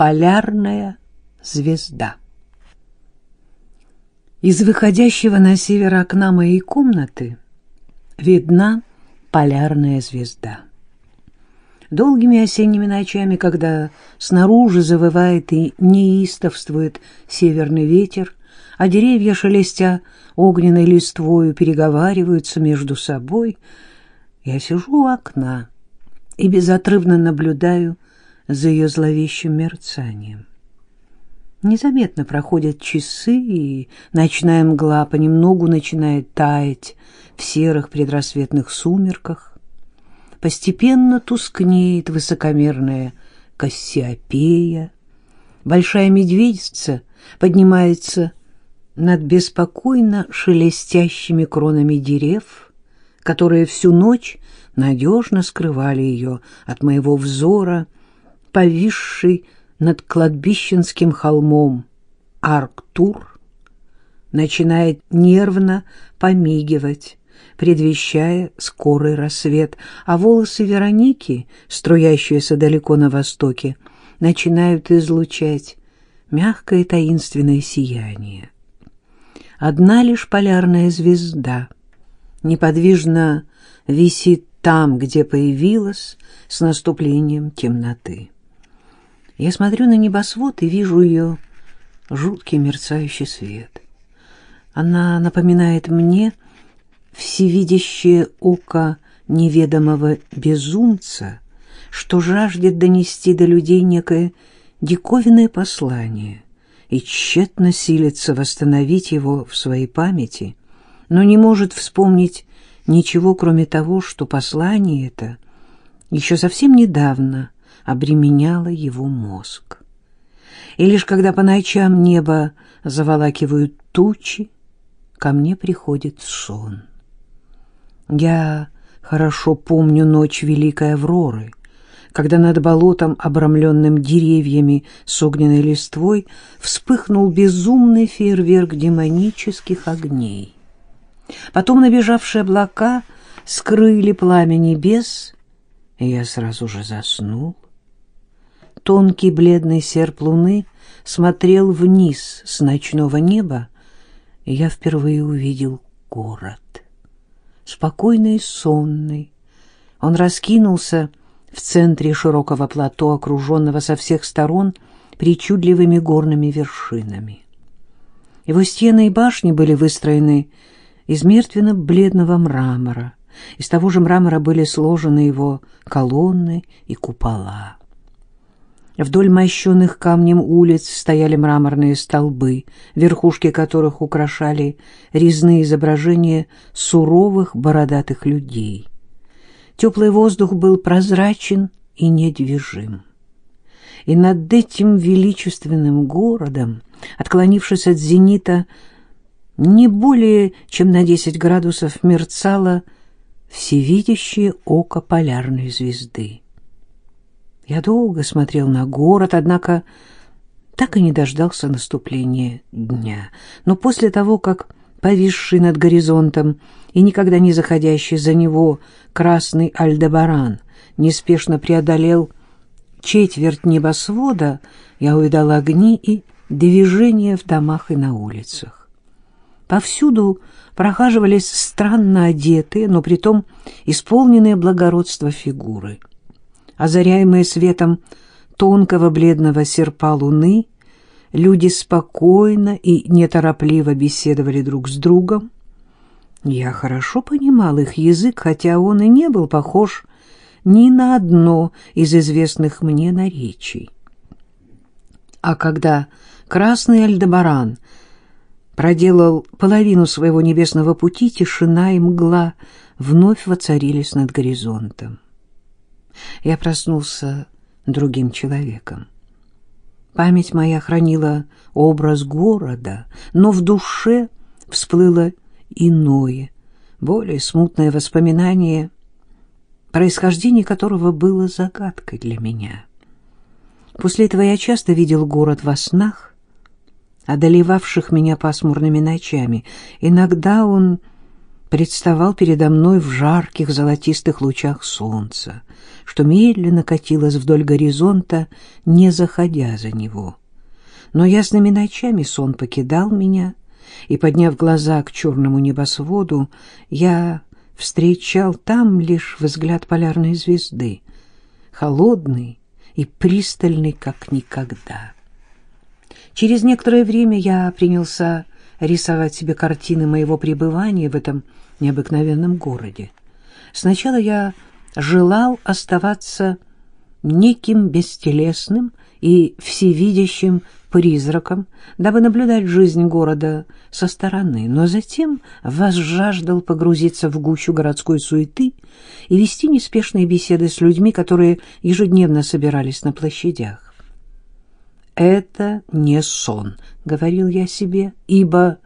полярная звезда. Из выходящего на север окна моей комнаты видна полярная звезда. Долгими осенними ночами, когда снаружи завывает и неистовствует северный ветер, а деревья, шелестя огненной листвою, переговариваются между собой, я сижу у окна и безотрывно наблюдаю за ее зловещим мерцанием. Незаметно проходят часы, и ночная мгла понемногу начинает таять в серых предрассветных сумерках. Постепенно тускнеет высокомерная Кассиопея. Большая медведица поднимается над беспокойно шелестящими кронами дерев, которые всю ночь надежно скрывали ее от моего взора, повисший над кладбищенским холмом Арктур начинает нервно помигивать, предвещая скорый рассвет, а волосы Вероники, струящиеся далеко на востоке, начинают излучать мягкое таинственное сияние. Одна лишь полярная звезда неподвижно висит там, где появилась с наступлением темноты. Я смотрю на небосвод и вижу ее жуткий мерцающий свет. Она напоминает мне всевидящее око неведомого безумца, что жаждет донести до людей некое диковинное послание и тщетно силится восстановить его в своей памяти, но не может вспомнить ничего, кроме того, что послание это еще совсем недавно обременяло его мозг. И лишь когда по ночам небо заволакивают тучи, ко мне приходит сон. Я хорошо помню ночь Великой Авроры, когда над болотом, обрамленным деревьями с огненной листвой, вспыхнул безумный фейерверк демонических огней. Потом набежавшие облака скрыли пламя небес, и я сразу же заснул. Тонкий бледный серп луны смотрел вниз с ночного неба, и я впервые увидел город. Спокойный и сонный. Он раскинулся в центре широкого плато, окруженного со всех сторон причудливыми горными вершинами. Его стены и башни были выстроены из мертвенно-бледного мрамора. Из того же мрамора были сложены его колонны и купола. Вдоль мощенных камнем улиц стояли мраморные столбы, верхушки которых украшали резные изображения суровых бородатых людей. Теплый воздух был прозрачен и недвижим. И над этим величественным городом, отклонившись от зенита, не более чем на десять градусов мерцало всевидящее око полярной звезды. Я долго смотрел на город, однако так и не дождался наступления дня. Но после того, как повисший над горизонтом и никогда не заходящий за него красный Альдебаран неспешно преодолел четверть небосвода, я увидал огни и движения в домах и на улицах. Повсюду прохаживались странно одетые, но притом исполненные благородства фигуры — озаряемые светом тонкого бледного серпа луны, люди спокойно и неторопливо беседовали друг с другом. Я хорошо понимал их язык, хотя он и не был похож ни на одно из известных мне наречий. А когда красный Альдебаран проделал половину своего небесного пути, тишина и мгла вновь воцарились над горизонтом. Я проснулся другим человеком. Память моя хранила образ города, но в душе всплыло иное, более смутное воспоминание, происхождение которого было загадкой для меня. После этого я часто видел город во снах, одолевавших меня пасмурными ночами. Иногда он представал передо мной в жарких золотистых лучах солнца, что медленно катилось вдоль горизонта, не заходя за него. Но ясными ночами сон покидал меня, и, подняв глаза к черному небосводу, я встречал там лишь взгляд полярной звезды, холодный и пристальный, как никогда. Через некоторое время я принялся рисовать себе картины моего пребывания в этом необыкновенном городе. Сначала я желал оставаться неким бестелесным и всевидящим призраком, дабы наблюдать жизнь города со стороны, но затем возжаждал погрузиться в гущу городской суеты и вести неспешные беседы с людьми, которые ежедневно собирались на площадях. «Это не сон», — говорил я себе, — «ибо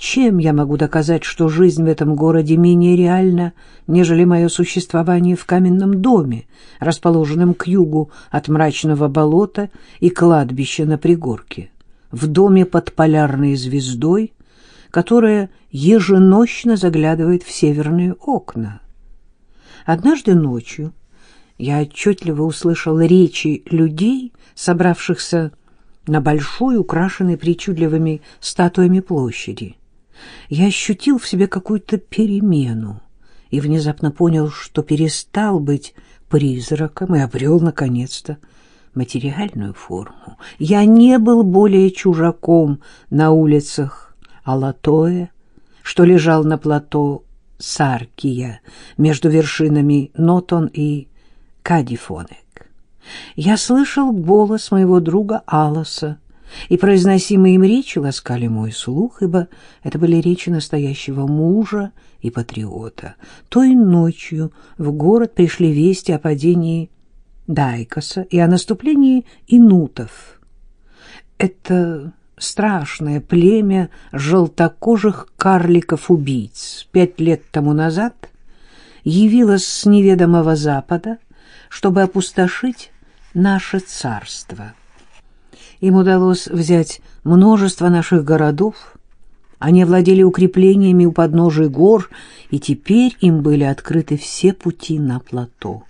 чем я могу доказать, что жизнь в этом городе менее реальна, нежели мое существование в каменном доме, расположенном к югу от мрачного болота и кладбища на пригорке, в доме под полярной звездой, которая еженочно заглядывает в северные окна? Однажды ночью я отчетливо услышал речи людей, собравшихся на большой, украшенной причудливыми статуями площади я ощутил в себе какую-то перемену и внезапно понял, что перестал быть призраком и обрел, наконец-то, материальную форму. Я не был более чужаком на улицах Алатоя, что лежал на плато Саркия между вершинами Нотон и Кадифонек. Я слышал голос моего друга Алоса, и произносимые им речи ласкали мой слух, ибо это были речи настоящего мужа и патриота. Той ночью в город пришли вести о падении Дайкоса и о наступлении инутов. Это страшное племя желтокожих карликов-убийц пять лет тому назад явилось с неведомого запада, чтобы опустошить наше царство. Им удалось взять множество наших городов. Они владели укреплениями у подножия гор, и теперь им были открыты все пути на плато.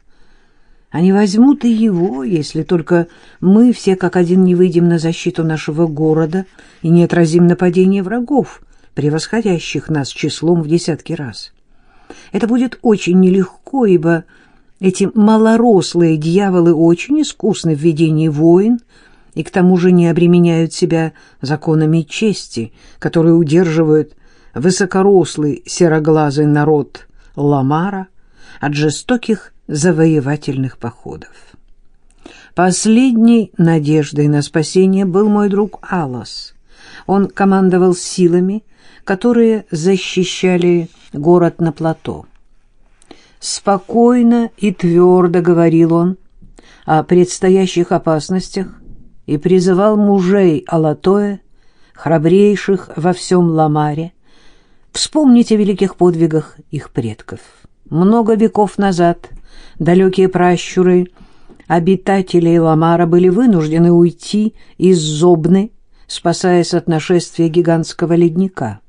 Они возьмут и его, если только мы все как один не выйдем на защиту нашего города и не отразим нападение врагов, превосходящих нас числом в десятки раз. Это будет очень нелегко, ибо эти малорослые дьяволы очень искусны в ведении войн, и к тому же не обременяют себя законами чести, которые удерживают высокорослый сероглазый народ Ламара от жестоких завоевательных походов. Последней надеждой на спасение был мой друг Алос. Он командовал силами, которые защищали город на плато. Спокойно и твердо говорил он о предстоящих опасностях, и призывал мужей Алатоя, храбрейших во всем Ламаре, вспомнить о великих подвигах их предков. Много веков назад далекие пращуры обитателей Ламара были вынуждены уйти из Зобны, спасаясь от нашествия гигантского ледника.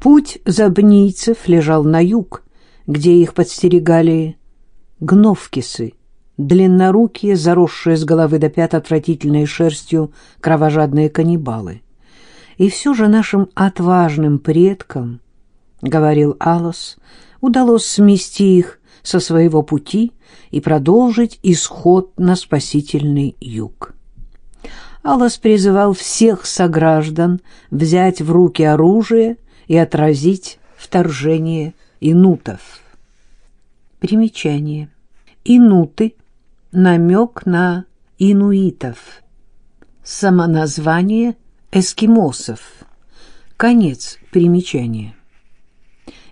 Путь забнийцев лежал на юг, где их подстерегали гновкисы, длиннорукие, заросшие с головы до пят отвратительной шерстью кровожадные каннибалы. И все же нашим отважным предкам, — говорил Алос, — удалось смести их со своего пути и продолжить исход на спасительный юг. Алос призывал всех сограждан взять в руки оружие и отразить вторжение инутов. Примечание. Инуты намек на инуитов. Самоназвание эскимосов. Конец примечания.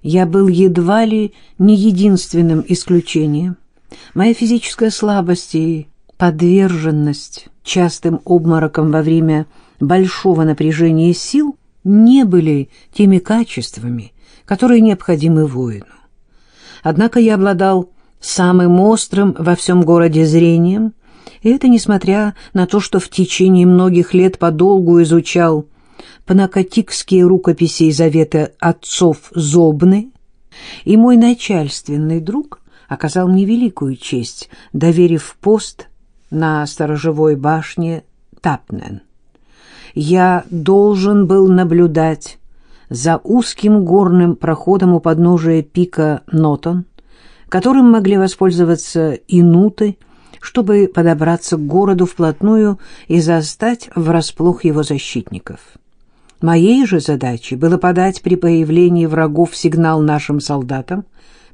Я был едва ли не единственным исключением. Моя физическая слабость и подверженность частым обморокам во время большого напряжения сил не были теми качествами, которые необходимы воину. Однако я обладал самым острым во всем городе зрением, и это несмотря на то, что в течение многих лет подолгу изучал панакотикские рукописи и заветы отцов Зобны, и мой начальственный друг оказал мне великую честь, доверив пост на сторожевой башне Тапнен. Я должен был наблюдать за узким горным проходом у подножия пика Нотон, которым могли воспользоваться инуты, чтобы подобраться к городу вплотную и застать врасплох его защитников. Моей же задачей было подать при появлении врагов сигнал нашим солдатам,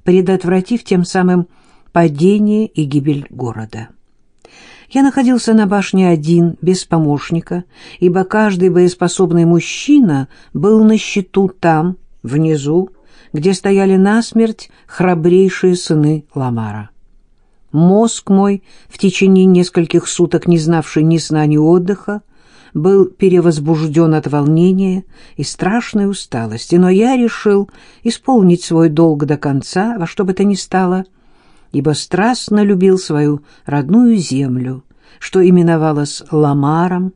предотвратив тем самым падение и гибель города. Я находился на башне один, без помощника, ибо каждый боеспособный мужчина был на счету там, внизу, где стояли насмерть храбрейшие сыны Ламара. Мозг мой, в течение нескольких суток не знавший ни сна, ни отдыха, был перевозбужден от волнения и страшной усталости, но я решил исполнить свой долг до конца, во что бы то ни стало, ибо страстно любил свою родную землю, что именовалось Ламаром,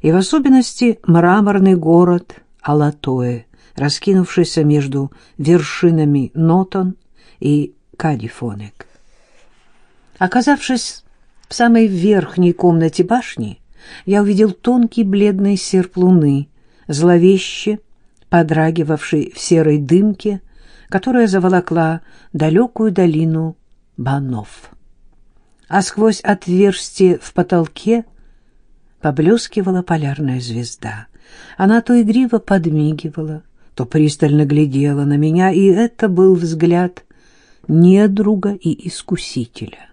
и в особенности мраморный город Алатое, раскинувшийся между вершинами Нотон и Кадифонек. Оказавшись в самой верхней комнате башни, я увидел тонкий бледный серп луны, зловеще подрагивавший в серой дымке, которая заволокла далекую долину Банов. А сквозь отверстие в потолке поблескивала полярная звезда. Она то игриво подмигивала, то пристально глядела на меня, и это был взгляд недруга и искусителя.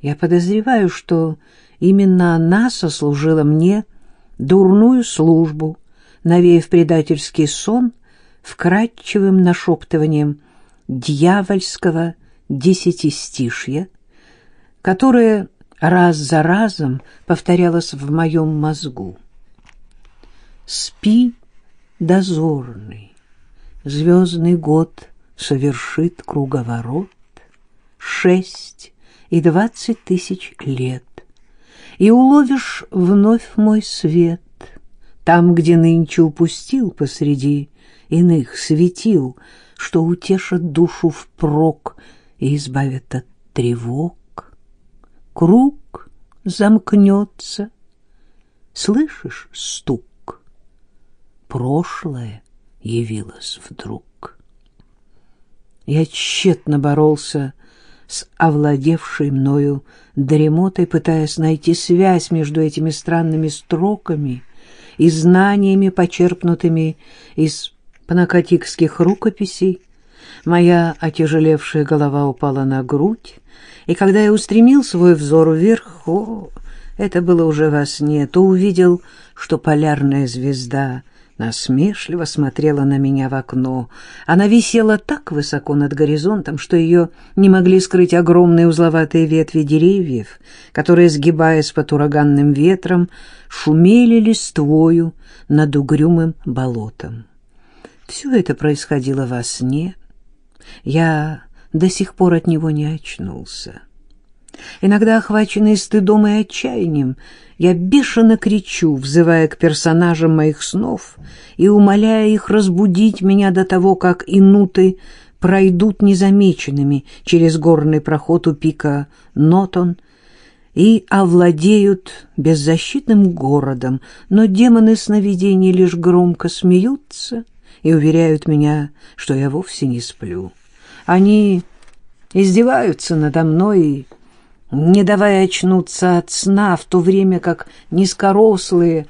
Я подозреваю, что именно она сослужила мне дурную службу, навеяв предательский сон вкрадчивым нашептыванием дьявольского десятистишья, которое раз за разом повторялось в моем мозгу. «Спи, дозорный, звездный год совершит круговорот, шесть и двадцать тысяч лет, и уловишь вновь мой свет, там, где нынче упустил посреди иных светил, что утешат душу впрок и избавят от тревог. Круг замкнется, слышишь стук? Прошлое явилось вдруг. Я тщетно боролся с овладевшей мною дремотой, пытаясь найти связь между этими странными строками и знаниями, почерпнутыми из панакотикских рукописей. Моя отяжелевшая голова упала на грудь, и когда я устремил свой взор вверх, о, это было уже во сне, то увидел, что полярная звезда — насмешливо смотрела на меня в окно. Она висела так высоко над горизонтом, что ее не могли скрыть огромные узловатые ветви деревьев, которые, сгибаясь под ураганным ветром, шумели листвою над угрюмым болотом. Все это происходило во сне. Я до сих пор от него не очнулся. Иногда, охваченный стыдом и отчаянием, я бешено кричу, взывая к персонажам моих снов и умоляя их разбудить меня до того, как инуты пройдут незамеченными через горный проход у пика Нотон и овладеют беззащитным городом, но демоны сновидений лишь громко смеются и уверяют меня, что я вовсе не сплю. Они издеваются надо мной и не давая очнуться от сна, в то время как низкорослые,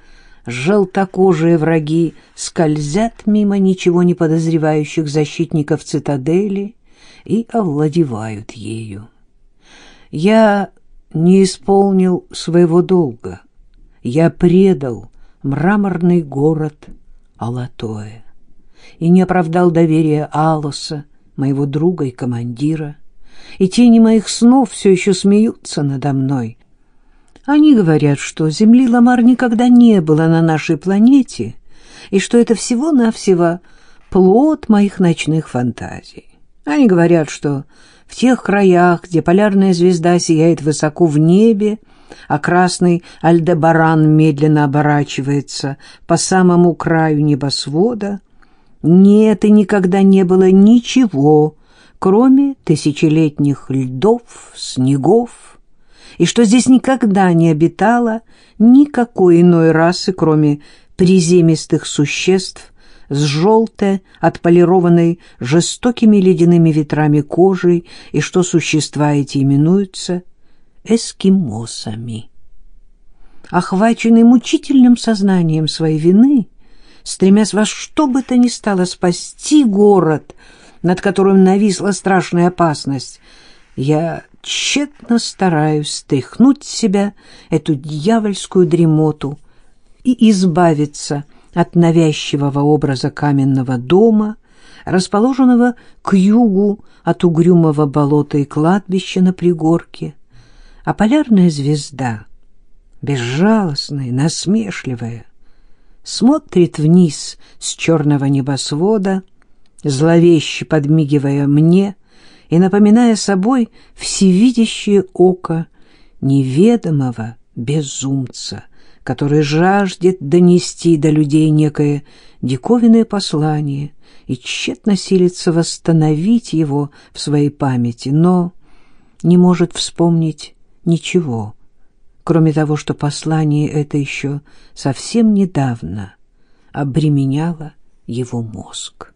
желтокожие враги скользят мимо ничего не подозревающих защитников цитадели и овладевают ею. Я не исполнил своего долга. Я предал мраморный город Алатоя и не оправдал доверия Алоса, моего друга и командира и тени моих снов все еще смеются надо мной. Они говорят, что земли Ламар никогда не было на нашей планете, и что это всего-навсего плод моих ночных фантазий. Они говорят, что в тех краях, где полярная звезда сияет высоко в небе, а красный Альдебаран медленно оборачивается по самому краю небосвода, нет и никогда не было ничего, кроме тысячелетних льдов, снегов, и что здесь никогда не обитало никакой иной расы, кроме приземистых существ с желтой, отполированной жестокими ледяными ветрами кожей, и что существа эти именуются эскимосами. Охваченный мучительным сознанием своей вины, стремясь во что бы то ни стало спасти город, над которым нависла страшная опасность, я тщетно стараюсь стряхнуть с себя эту дьявольскую дремоту и избавиться от навязчивого образа каменного дома, расположенного к югу от угрюмого болота и кладбища на пригорке, а полярная звезда, безжалостная, насмешливая, смотрит вниз с черного небосвода, зловеще подмигивая мне и напоминая собой всевидящее око неведомого безумца, который жаждет донести до людей некое диковинное послание и тщетно силится восстановить его в своей памяти, но не может вспомнить ничего, кроме того, что послание это еще совсем недавно обременяло его мозг.